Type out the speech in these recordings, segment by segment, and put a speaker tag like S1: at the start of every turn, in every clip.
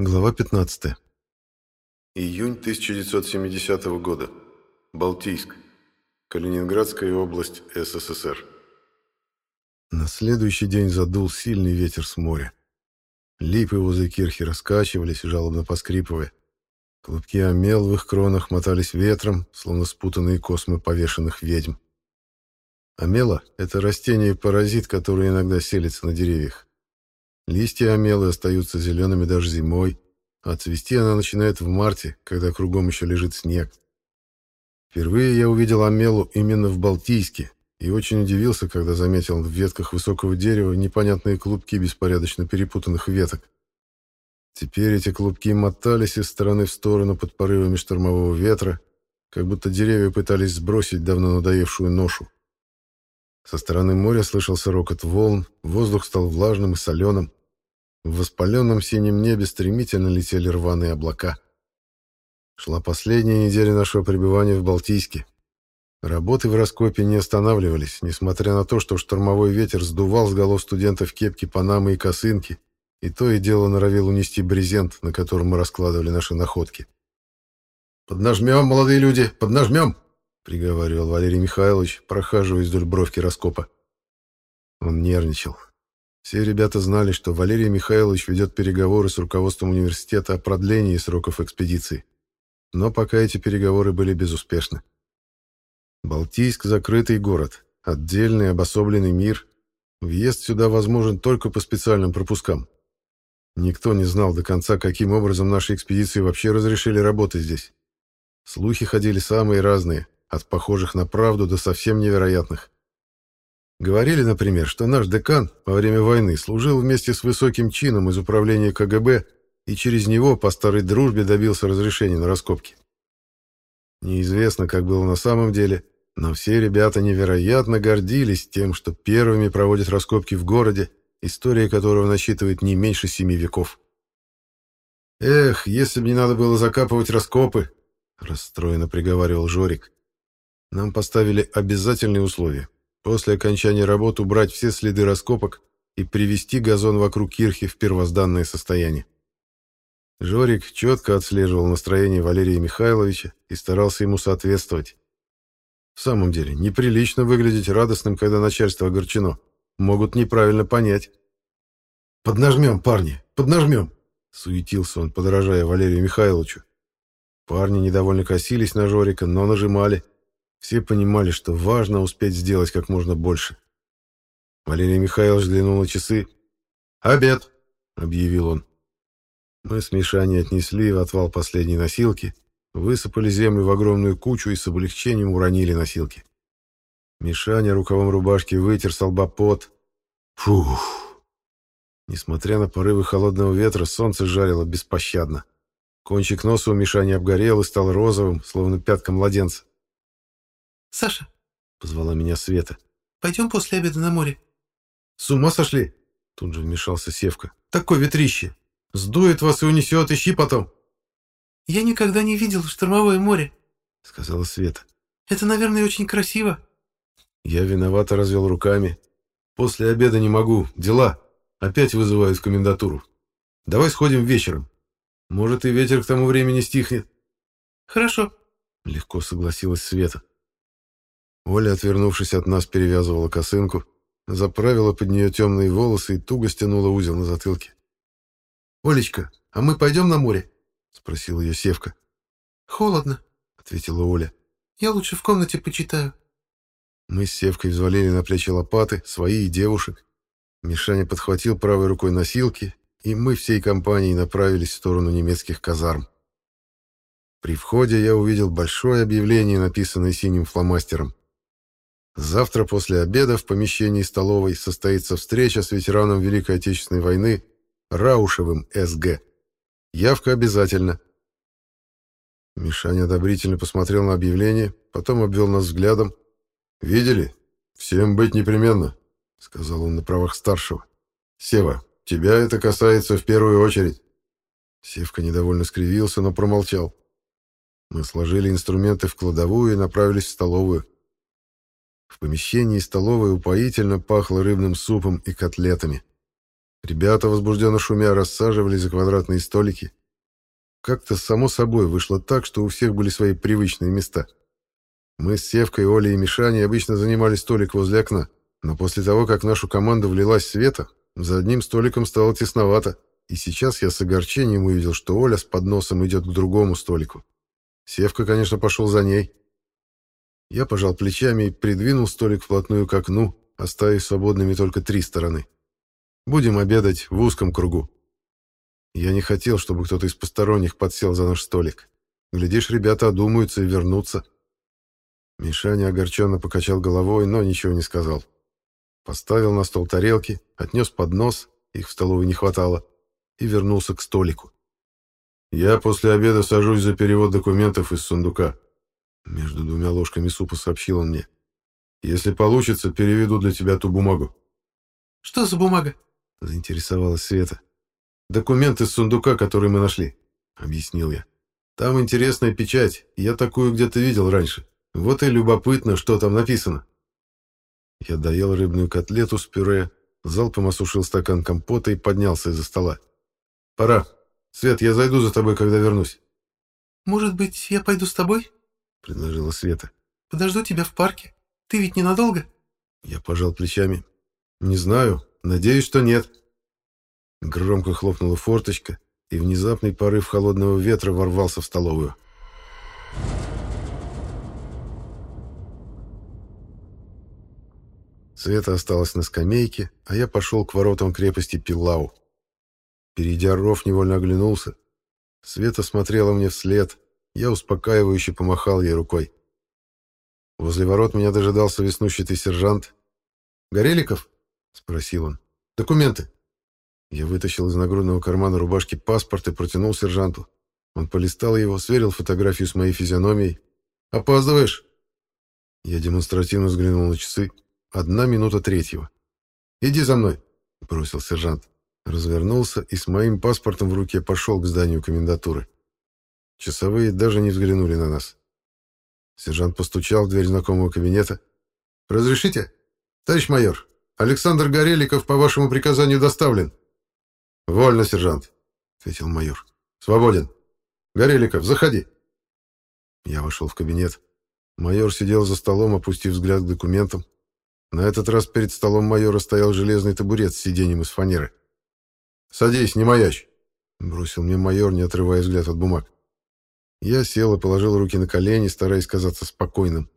S1: Глава 15.
S2: Июнь 1970 года. Балтийск. Калининградская область, СССР.
S1: На следующий день задул сильный ветер с моря. Липы возле кирхи раскачивались, жалобно поскрипывая. Клубки омел в их кронах мотались ветром, словно спутанные космы повешенных ведьм. Омела — это растение-паразит, которое иногда селится на деревьях. Листья омелы остаются зелеными даже зимой, а цвести она начинает в марте, когда кругом еще лежит снег. Впервые я увидел омелу именно в Балтийске и очень удивился, когда заметил в ветках высокого дерева непонятные клубки беспорядочно перепутанных веток. Теперь эти клубки мотались из стороны в сторону под порывами штормового ветра, как будто деревья пытались сбросить давно надоевшую ношу. Со стороны моря слышался рокот волн, воздух стал влажным и соленым. В воспаленном синем небе стремительно летели рваные облака. Шла последняя неделя нашего пребывания в Балтийске. Работы в раскопе не останавливались, несмотря на то, что штормовой ветер сдувал с голов студентов кепки, панамы и косынки, и то и дело норовил унести брезент, на котором мы раскладывали наши находки. «Поднажмем, молодые люди, поднажмем!» — приговаривал Валерий Михайлович, прохаживаясь вдоль бровки раскопа. Он нервничал. Все ребята знали, что Валерий Михайлович ведет переговоры с руководством университета о продлении сроков экспедиции. Но пока эти переговоры были безуспешны. Балтийск — закрытый город, отдельный обособленный мир. Въезд сюда возможен только по специальным пропускам. Никто не знал до конца, каким образом наши экспедиции вообще разрешили работать здесь. Слухи ходили самые разные, от похожих на правду до совсем невероятных. Говорили, например, что наш декан во время войны служил вместе с высоким чином из управления КГБ и через него по старой дружбе добился разрешения на раскопки. Неизвестно, как было на самом деле, но все ребята невероятно гордились тем, что первыми проводят раскопки в городе, история которого насчитывает не меньше семи веков. «Эх, если бы не надо было закапывать раскопы!» — расстроенно приговаривал Жорик. «Нам поставили обязательные условия После окончания работ убрать все следы раскопок и привести газон вокруг кирхи в первозданное состояние. Жорик четко отслеживал настроение Валерия Михайловича и старался ему соответствовать. В самом деле, неприлично выглядеть радостным, когда начальство огорчено. Могут неправильно понять. «Поднажмем, парни, поднажмем!» — суетился он, подражая Валерию Михайловичу. Парни недовольно косились на Жорика, но нажимали — все понимали, что важно успеть сделать как можно больше. Валерий Михайлович взглянул на часы. «Обед!» — объявил он. Мы с Мишаней отнесли в отвал последние носилки, высыпали землю в огромную кучу и с облегчением уронили носилки. Мишаня рукавом рубашки вытер с лба пот. Фух! Несмотря на порывы холодного ветра, солнце жарило беспощадно. Кончик носа у Мишани обгорел и стал розовым, словно пятка младенца.
S3: «Саша», —
S1: позвала меня Света, —
S3: «пойдем после обеда на море».
S1: «С ума сошли?» — тут же вмешался Севка. «Такое ветрище! Сдует вас и унесет, ищи потом!»
S3: «Я никогда не видел штормовое море», —
S1: сказала Света.
S3: «Это, наверное, очень красиво».
S1: Я виновато развел руками. «После обеда не могу. Дела. Опять вызывают в комендатуру. Давай сходим вечером. Может, и ветер к тому времени стихнет».
S3: «Хорошо», —
S1: легко согласилась Света. Оля, отвернувшись от нас, перевязывала косынку, заправила под нее темные волосы и туго стянула узел на затылке. «Олечка, а мы пойдем на море?» — спросила ее Севка.
S3: «Холодно», —
S1: ответила Оля.
S3: «Я лучше в комнате почитаю».
S1: Мы с Севкой взвалили на плечи лопаты, свои и девушек. Мишаня подхватил правой рукой носилки, и мы всей компанией направились в сторону немецких казарм. При входе я увидел большое объявление, написанное синим фломастером. Завтра после обеда в помещении столовой состоится встреча с ветераном Великой Отечественной войны Раушевым СГ. Явка обязательно. Мишаня одобрительно посмотрел на объявление, потом обвел нас взглядом. «Видели? Всем быть непременно», — сказал он на правах старшего. «Сева, тебя это касается в первую очередь». Севка недовольно скривился, но промолчал. Мы сложили инструменты в кладовую и направились в столовую. В помещении столовой упоительно пахло рыбным супом и котлетами. Ребята, возбужденно шумя, рассаживались за квадратные столики. Как-то само собой вышло так, что у всех были свои привычные места. Мы с Севкой, Олей и Мишаней обычно занимали столик возле окна, но после того, как нашу команду влилась Света, за одним столиком стало тесновато, и сейчас я с огорчением увидел, что Оля с подносом идет к другому столику. Севка, конечно, пошел за ней. Я пожал плечами и придвинул столик вплотную к окну, оставив свободными только три стороны. Будем обедать в узком кругу. Я не хотел, чтобы кто-то из посторонних подсел за наш столик. Глядишь, ребята одумаются и вернутся. Мишаня огорченно покачал головой, но ничего не сказал. Поставил на стол тарелки, отнес поднос, их в столовой не хватало, и вернулся к столику. «Я после обеда сажусь за перевод документов из сундука», между двумя ложками супа сообщил он мне. «Если получится, переведу для тебя ту бумагу».
S3: «Что за бумага?»
S1: — заинтересовалась Света. «Документ из сундука, который мы нашли», — объяснил я. «Там интересная печать, я такую где-то видел раньше. Вот и любопытно, что там написано». Я доел рыбную котлету с пюре, залпом осушил стакан компота и поднялся из-за стола. «Пора. Свет, я зайду за тобой, когда вернусь».
S3: «Может быть, я пойду с тобой?»
S1: — предложила Света.
S3: «Подожду тебя в парке. Ты ведь ненадолго?»
S1: Я пожал плечами. «Не знаю. Надеюсь, что нет». Громко хлопнула форточка, и внезапный порыв холодного ветра ворвался в столовую. Света осталась на скамейке, а я пошел к воротам крепости Пилау. Перейдя ров, невольно оглянулся. Света смотрела мне вслед, я успокаивающе помахал ей рукой. Возле ворот меня дожидался веснущатый сержант. «Гореликов?» — спросил он. «Документы». Я вытащил из нагрудного кармана рубашки паспорт и протянул сержанту. Он полистал его, сверил фотографию с моей физиономией. «Опаздываешь?» Я демонстративно взглянул на часы. Одна минута третьего. «Иди за мной», — бросил сержант. Развернулся и с моим паспортом в руке пошел к зданию комендатуры. Часовые даже не взглянули на нас. Сержант постучал в дверь знакомого кабинета. «Разрешите? Товарищ майор, Александр Гореликов по вашему приказанию доставлен». «Вольно, сержант», — ответил майор. «Свободен. Гореликов, заходи». Я вошел в кабинет. Майор сидел за столом, опустив взгляд к документам. На этот раз перед столом майора стоял железный табурет с сиденьем из фанеры. «Садись, не маяч», — бросил мне майор, не отрывая взгляд от бумаг. Я сел и положил руки на колени, стараясь казаться спокойным.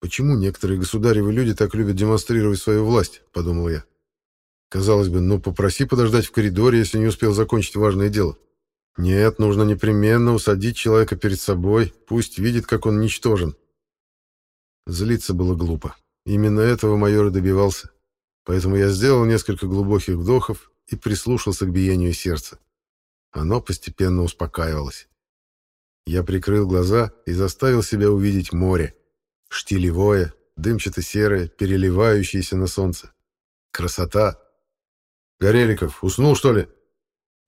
S1: «Почему некоторые государевы люди так любят демонстрировать свою власть?» — подумал я. Казалось бы, ну попроси подождать в коридоре, если не успел закончить важное дело. Нет, нужно непременно усадить человека перед собой, пусть видит, как он ничтожен. Злиться было глупо. Именно этого майор и добивался. Поэтому я сделал несколько глубоких вдохов и прислушался к биению сердца. Оно постепенно успокаивалось. Я прикрыл глаза и заставил себя увидеть море. Штилевое, дымчато-серое, переливающееся на солнце. Красота! «Гореликов, уснул, что ли?»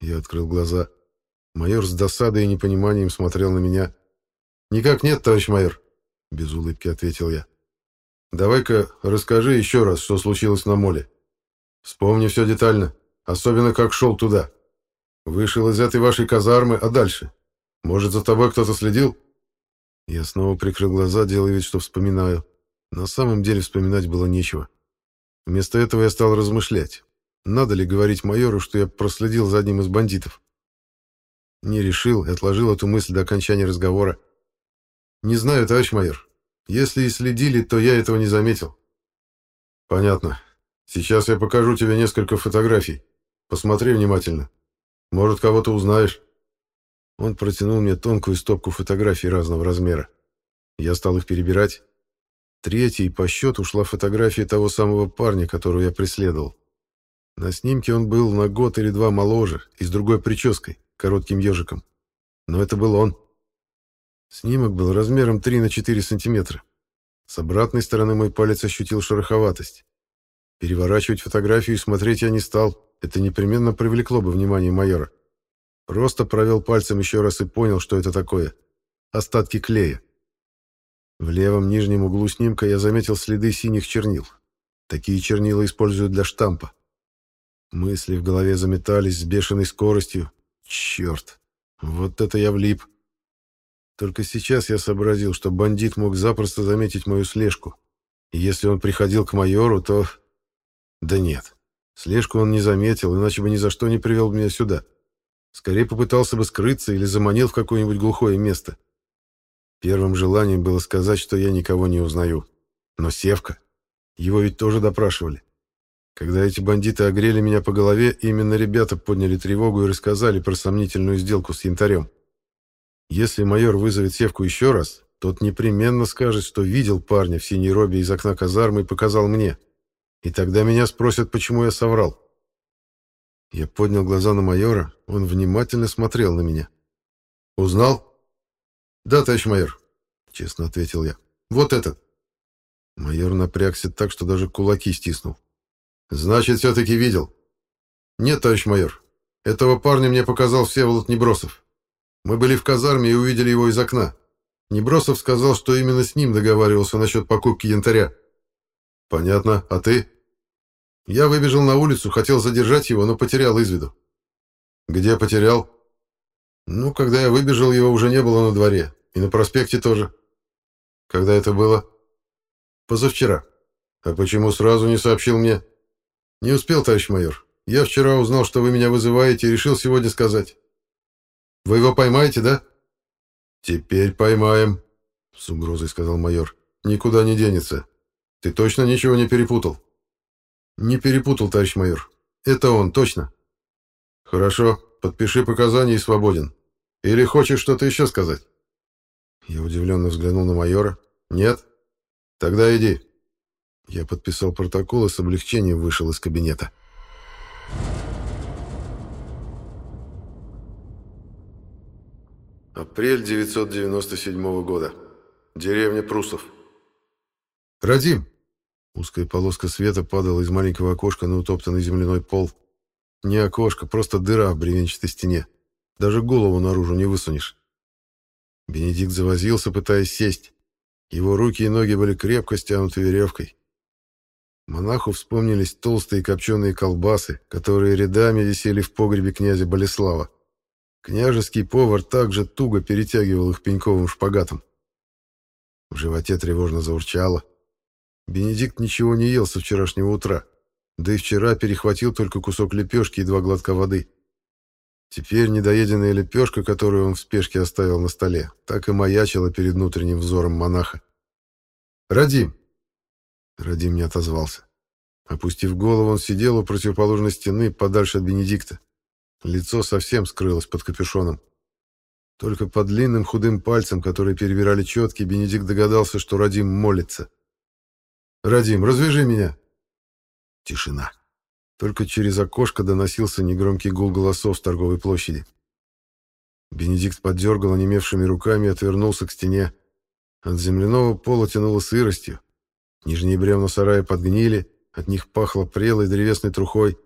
S1: Я открыл глаза. Майор с досадой и непониманием смотрел на меня. «Никак нет, товарищ майор», — без улыбки ответил я. «Давай-ка расскажи еще раз, что случилось на моле. Вспомни все детально, особенно как шел туда. Вышел из этой вашей казармы, а дальше? Может, за тобой кто-то следил?» Я снова прикрыл глаза, делая вид, что вспоминаю. На самом деле вспоминать было нечего. Вместо этого я стал размышлять. Надо ли говорить майору, что я проследил за одним из бандитов? Не решил и отложил эту мысль до окончания разговора. «Не знаю, товарищ майор. Если и следили, то я этого не заметил». «Понятно. Сейчас я покажу тебе несколько фотографий. Посмотри внимательно. Может, кого-то узнаешь». Он протянул мне тонкую стопку фотографий разного размера. Я стал их перебирать. Третьей по счету шла фотография того самого парня, которого я преследовал. На снимке он был на год или два моложе и с другой прической, коротким ежиком. Но это был он. Снимок был размером 3 на 4 сантиметра. С обратной стороны мой палец ощутил шероховатость. Переворачивать фотографию и смотреть я не стал. Это непременно привлекло бы внимание майора. Просто провел пальцем еще раз и понял, что это такое. Остатки клея. В левом нижнем углу снимка я заметил следы синих чернил. Такие чернила используют для штампа. Мысли в голове заметались с бешеной скоростью. Черт, вот это я влип. Только сейчас я сообразил, что бандит мог запросто заметить мою слежку. И если он приходил к майору, то... Да нет, слежку он не заметил, иначе бы ни за что не привел меня сюда. Скорее попытался бы скрыться или заманил в какое-нибудь глухое место. Первым желанием было сказать, что я никого не узнаю. Но Севка... Его ведь тоже допрашивали. Когда эти бандиты огрели меня по голове, именно ребята подняли тревогу и рассказали про сомнительную сделку с янтарем. Если майор вызовет Севку еще раз, тот непременно скажет, что видел парня в синей робе из окна казармы и показал мне. И тогда меня спросят, почему я соврал. Я поднял глаза на майора, он внимательно смотрел на меня. «Узнал?» «Да, товарищ майор», — честно ответил я. «Вот этот». Майор напрягся так, что даже кулаки стиснул. «Значит, все-таки видел?» «Нет, товарищ майор. Этого парня мне показал Всеволод Небросов. Мы были в казарме и увидели его из окна. Небросов сказал, что именно с ним договаривался насчет покупки янтаря. Понятно. А ты? Я выбежал на улицу, хотел задержать его, но потерял из виду. Где потерял? Ну, когда я выбежал, его уже не было на дворе. И на проспекте тоже. Когда это было? Позавчера. А почему сразу не сообщил мне? Не успел, товарищ майор. Я вчера узнал, что вы меня вызываете, и решил сегодня сказать. Вы его поймаете, да? Теперь поймаем, с угрозой сказал майор. Никуда не денется. Ты точно ничего не перепутал? Не перепутал, товарищ майор. Это он, точно. Хорошо, подпиши показания и свободен. Или хочешь что-то еще сказать? Я удивленно взглянул на майора. Нет? Тогда иди. Я подписал протокол и с облегчением вышел из кабинета.
S2: Апрель 997 года. Деревня Прусов.
S1: «Радим!» Узкая полоска света падала из маленького окошка на утоптанный земляной пол. Не окошко, просто дыра в бревенчатой стене. Даже голову наружу не высунешь. Бенедикт завозился, пытаясь сесть. Его руки и ноги были крепко стянуты веревкой. Монаху вспомнились толстые копченые колбасы, которые рядами висели в погребе князя Болеслава. Княжеский повар также туго перетягивал их пеньковым шпагатом. В животе тревожно заурчало. Бенедикт ничего не ел со вчерашнего утра, да и вчера перехватил только кусок лепешки и два глотка воды. Теперь недоеденная лепешка, которую он в спешке оставил на столе, так и маячила перед внутренним взором монаха. «Радим!» Радим не отозвался. Опустив голову, он сидел у противоположной стены, подальше от Бенедикта. Лицо совсем скрылось под капюшоном. Только под длинным худым пальцем, который перебирали четки, Бенедикт догадался, что Радим молится. «Радим, развяжи меня!» Тишина. Только через окошко доносился негромкий гул голосов с торговой площади. Бенедикт поддергал онемевшими руками и отвернулся к стене. От земляного пола тянуло сыростью. Нижние бревна сарая подгнили, от них пахло прелой древесной трухой.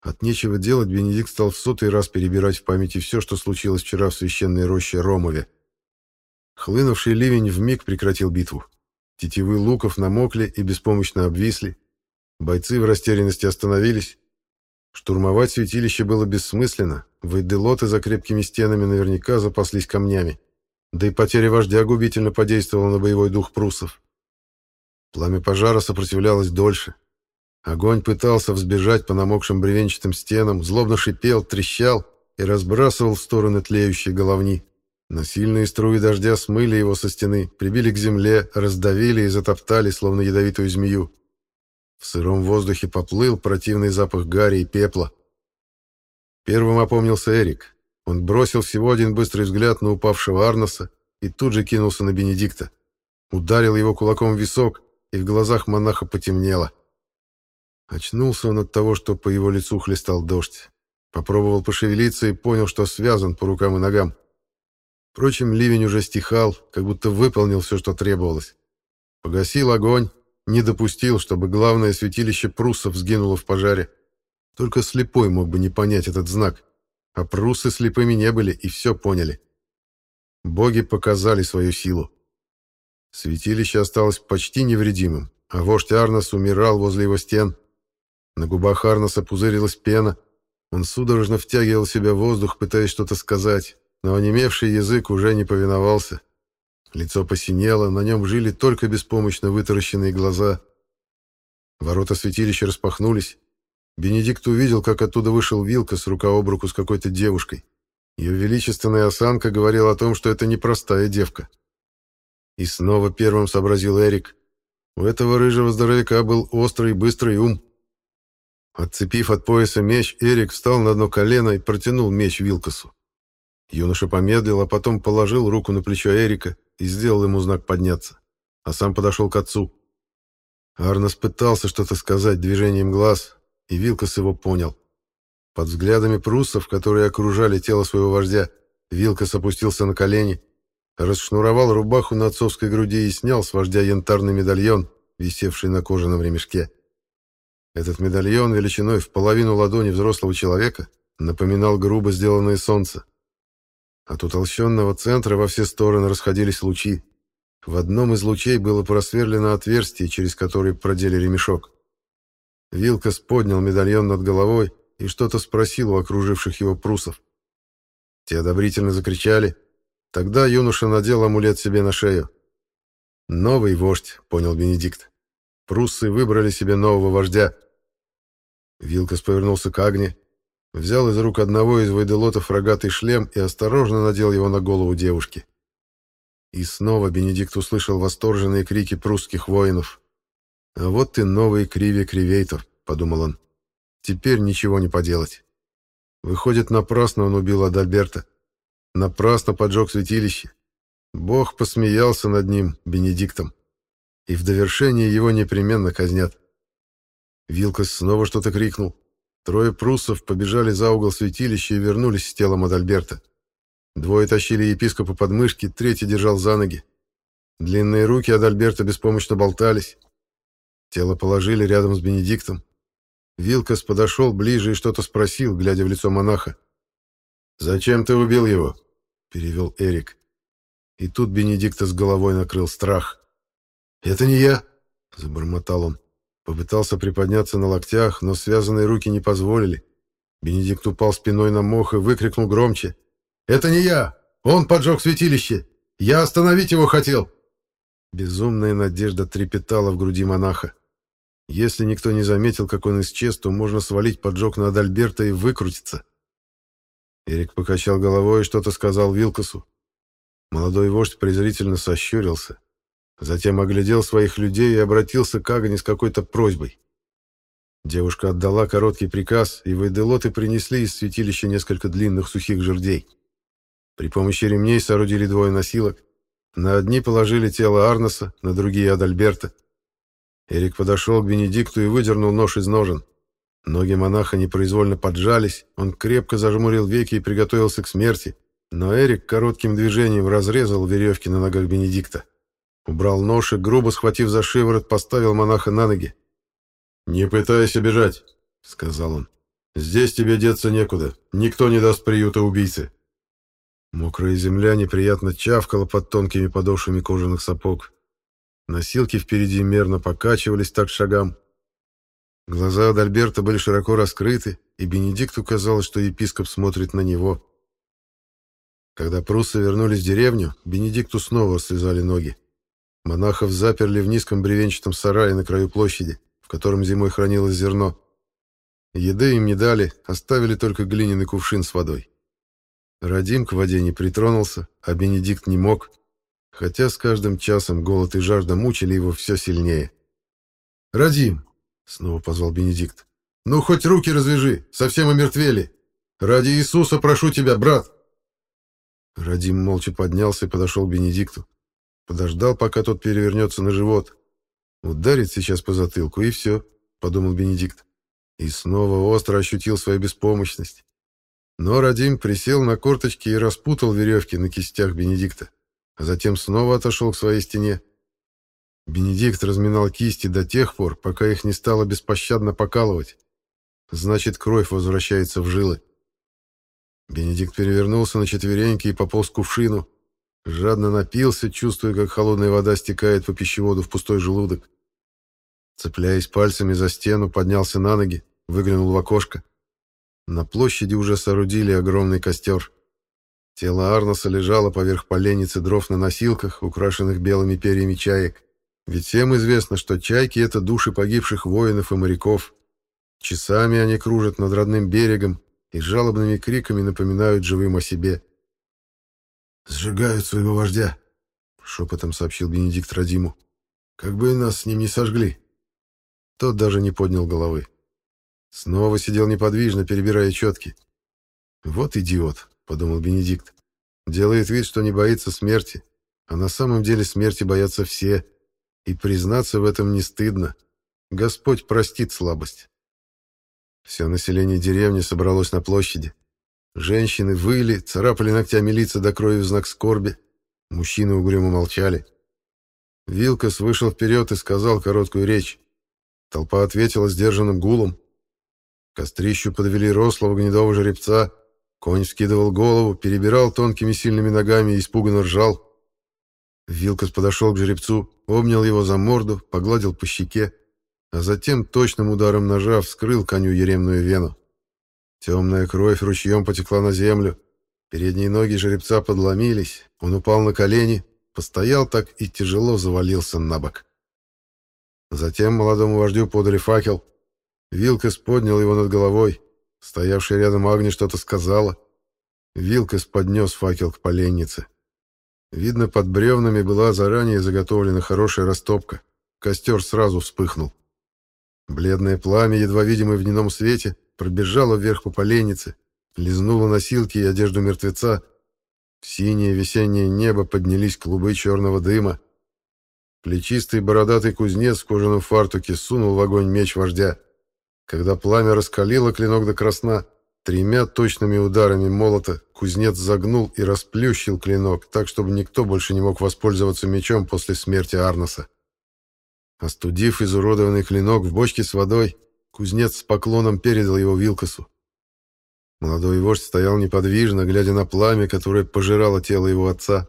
S1: От нечего делать Бенедикт стал в сотый раз перебирать в памяти все, что случилось вчера в священной роще Ромове. Хлынувший ливень вмиг прекратил битву. Тетивы луков намокли и беспомощно обвисли. Бойцы в растерянности остановились. Штурмовать святилище было бессмысленно, вейделоты за крепкими стенами наверняка запаслись камнями. Да и потеря вождя губительно подействовала на боевой дух пруссов. Пламя пожара сопротивлялось дольше. Огонь пытался взбежать по намокшим бревенчатым стенам, злобно шипел, трещал и разбрасывал в стороны тлеющие головни. Но сильные струи дождя смыли его со стены, прибили к земле, раздавили и затоптали, словно ядовитую змею. В сыром воздухе поплыл противный запах гари и пепла. Первым опомнился Эрик. Он бросил всего один быстрый взгляд на упавшего Арноса и тут же кинулся на Бенедикта. Ударил его кулаком в висок, и в глазах монаха потемнело. Очнулся он от того, что по его лицу хлестал дождь. Попробовал пошевелиться и понял, что связан по рукам и ногам. Впрочем, ливень уже стихал, как будто выполнил все, что требовалось. Погасил огонь, не допустил, чтобы главное святилище пруссов сгинуло в пожаре. Только слепой мог бы не понять этот знак. А пруссы слепыми не были и все поняли. Боги показали свою силу. Святилище осталось почти невредимым, а вождь Арнос умирал возле его стен, На губах Арнаса пузырилась пена. Он судорожно втягивал в себя воздух, пытаясь что-то сказать, но онемевший язык уже не повиновался. Лицо посинело, на нем жили только беспомощно вытаращенные глаза. Ворота святилища распахнулись. Бенедикт увидел, как оттуда вышел Вилка с рука об руку с какой-то девушкой. Ее величественная осанка говорила о том, что это непростая девка. И снова первым сообразил Эрик. У этого рыжего здоровяка был острый быстрый ум. Отцепив от пояса меч, Эрик встал на одно колено и протянул меч Вилкасу. Юноша помедлил, а потом положил руку на плечо Эрика и сделал ему знак подняться, а сам подошел к отцу. Арнос пытался что-то сказать движением глаз, и Вилкас его понял. Под взглядами пруссов, которые окружали тело своего вождя, Вилкас опустился на колени, расшнуровал рубаху на отцовской груди и снял с вождя янтарный медальон, висевший на кожаном ремешке. Этот медальон величиной в половину ладони взрослого человека напоминал грубо сделанное солнце. От утолщенного центра во все стороны расходились лучи. В одном из лучей было просверлено отверстие, через которое продели ремешок. Вилкас поднял медальон над головой и что-то спросил у окруживших его прусов. Те одобрительно закричали. Тогда юноша надел амулет себе на шею. «Новый вождь», — понял Бенедикт. Пруссы выбрали себе нового вождя. Вилкас повернулся к Агне, Взял из рук одного из вайделотов рогатый шлем и осторожно надел его на голову девушки. И снова Бенедикт услышал восторженные крики прусских воинов. «А вот ты новый Криви Кривейтов», — подумал он. «Теперь ничего не поделать». Выходит, напрасно он убил Адальберта. Напрасно поджег святилище. Бог посмеялся над ним, Бенедиктом. И в довершение его непременно казнят. Вилкас снова что-то крикнул. Трое пруссов побежали за угол святилища и вернулись с телом Адальберта. Двое тащили епископа под мышки, третий держал за ноги. Длинные руки Адальберта беспомощно болтались. Тело положили рядом с Бенедиктом. Вилкас подошел ближе и что-то спросил, глядя в лицо монаха. «Зачем ты убил его?» — перевел Эрик. И тут Бенедикта с головой накрыл страх. «Это не я!» — забормотал он. Попытался приподняться на локтях, но связанные руки не позволили. Бенедикт упал спиной на мох и выкрикнул громче. «Это не я! Он поджег святилище! Я остановить его хотел!» Безумная надежда трепетала в груди монаха. Если никто не заметил, как он исчез, то можно свалить поджог на Адальберта и выкрутиться. Эрик покачал головой и что-то сказал Вилкасу. Молодой вождь презрительно сощурился. Затем оглядел своих людей и обратился к Агне с какой-то просьбой. Девушка отдала короткий приказ, и вайделоты принесли из святилища несколько длинных сухих жердей. При помощи ремней соорудили двое носилок. На одни положили тело Арнеса, на другие — Адальберта. Эрик подошел к Бенедикту и выдернул нож из ножен. Ноги монаха непроизвольно поджались, он крепко зажмурил веки и приготовился к смерти, но Эрик коротким движением разрезал веревки на ногах Бенедикта. Убрал нож и, грубо схватив за шиворот, поставил монаха на ноги. «Не пытайся бежать», — сказал он. «Здесь тебе деться некуда. Никто не даст приюта убийце». Мокрая земля неприятно чавкала под тонкими подошвами кожаных сапог. Носилки впереди мерно покачивались так шагам. Глаза Адальберта были широко раскрыты, и Бенедикту казалось, что епископ смотрит на него. Когда пруссы вернулись в деревню, Бенедикту снова связали ноги. Монахов заперли в низком бревенчатом сарае на краю площади, в котором зимой хранилось зерно. Еды им не дали, оставили только глиняный кувшин с водой. Радим к воде не притронулся, а Бенедикт не мог, хотя с каждым часом голод и жажда мучили его все сильнее. «Радим!» — снова позвал Бенедикт. «Ну, хоть руки развяжи, совсем омертвели! Ради Иисуса прошу тебя, брат!» Радим молча поднялся и подошел к Бенедикту. Подождал, пока тот перевернется на живот. Ударит сейчас по затылку, и все, — подумал Бенедикт. И снова остро ощутил свою беспомощность. Но Радим присел на корточки и распутал веревки на кистях Бенедикта, а затем снова отошел к своей стене. Бенедикт разминал кисти до тех пор, пока их не стало беспощадно покалывать. Значит, кровь возвращается в жилы. Бенедикт перевернулся на четвереньки и пополз к кувшину, Жадно напился, чувствуя, как холодная вода стекает по пищеводу в пустой желудок. Цепляясь пальцами за стену, поднялся на ноги, выглянул в окошко. На площади уже соорудили огромный костер. Тело Арноса лежало поверх поленницы дров на носилках, украшенных белыми перьями чаек. Ведь всем известно, что чайки — это души погибших воинов и моряков. Часами они кружат над родным берегом и жалобными криками напоминают живым о себе. «Сжигают своего вождя», — шепотом сообщил Бенедикт Радиму. «Как бы и нас с ним не сожгли». Тот даже не поднял головы. Снова сидел неподвижно, перебирая четки. «Вот идиот», — подумал Бенедикт. «Делает вид, что не боится смерти, а на самом деле смерти боятся все, и признаться в этом не стыдно. Господь простит слабость». Все население деревни собралось на площади. Женщины выли, царапали ногтями лица до крови в знак скорби. Мужчины угрюмо молчали. Вилкас вышел вперед и сказал короткую речь. Толпа ответила сдержанным гулом. К кострищу подвели рослого гнедого жеребца. Конь скидывал голову, перебирал тонкими сильными ногами и испуганно ржал. Вилкас подошел к жеребцу, обнял его за морду, погладил по щеке а затем точным ударом ножа вскрыл коню еремную вену. Темная кровь ручьем потекла на землю. Передние ноги жеребца подломились, он упал на колени, постоял так и тяжело завалился на бок. Затем молодому вождю подали факел. Вилкас поднял его над головой. Стоявшая рядом Агни что-то сказала. Вилкас поднес факел к поленнице. Видно, под бревнами была заранее заготовлена хорошая растопка. Костер сразу вспыхнул. Бледное пламя, едва видимое в дневном свете, пробежало вверх по поленнице, лизнуло носилки и одежду мертвеца. В синее весеннее небо поднялись клубы черного дыма. Плечистый бородатый кузнец в кожаном фартуке сунул в огонь меч вождя. Когда пламя раскалило клинок до красна, тремя точными ударами молота кузнец загнул и расплющил клинок, так, чтобы никто больше не мог воспользоваться мечом после смерти Арноса. Остудив изуродованный клинок в бочке с водой, кузнец с поклоном передал его Вилкасу. Молодой вождь стоял неподвижно, глядя на пламя, которое пожирало тело его отца.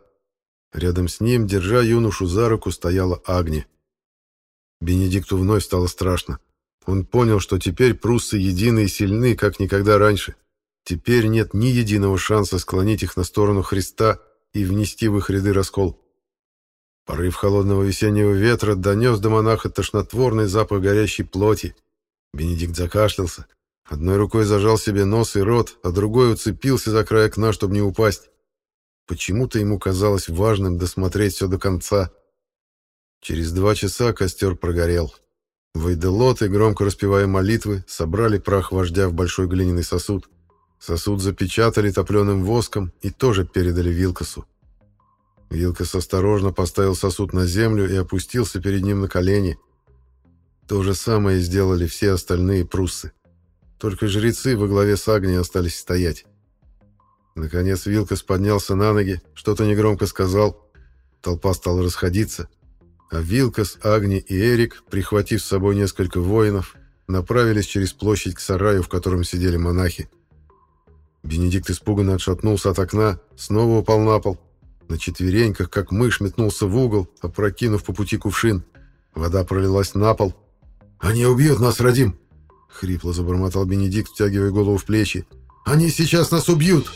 S1: Рядом с ним, держа юношу за руку, стояла Агни. Бенедикту вновь стало страшно. Он понял, что теперь пруссы едины и сильны, как никогда раньше. Теперь нет ни единого шанса склонить их на сторону Христа и внести в их ряды раскол. Порыв холодного весеннего ветра донес до монаха тошнотворный запах горящей плоти. Бенедикт закашлялся. Одной рукой зажал себе нос и рот, а другой уцепился за край окна, чтобы не упасть. Почему-то ему казалось важным досмотреть все до конца. Через два часа костер прогорел. Вайделоты, громко распевая молитвы, собрали прах вождя в большой глиняный сосуд. Сосуд запечатали топленым воском и тоже передали Вилкасу. Вилкас осторожно поставил сосуд на землю и опустился перед ним на колени. То же самое сделали все остальные пруссы. Только жрецы во главе с Агнией остались стоять. Наконец Вилкас поднялся на ноги, что-то негромко сказал. Толпа стала расходиться. А Вилкас, Агни и Эрик, прихватив с собой несколько воинов, направились через площадь к сараю, в котором сидели монахи. Бенедикт испуганно отшатнулся от окна, снова упал на пол. На четвереньках, как мышь, метнулся в угол, опрокинув по пути кувшин. Вода пролилась на пол. «Они убьют нас, Радим!» — хрипло забормотал Бенедикт, втягивая голову в плечи. «Они сейчас нас убьют!»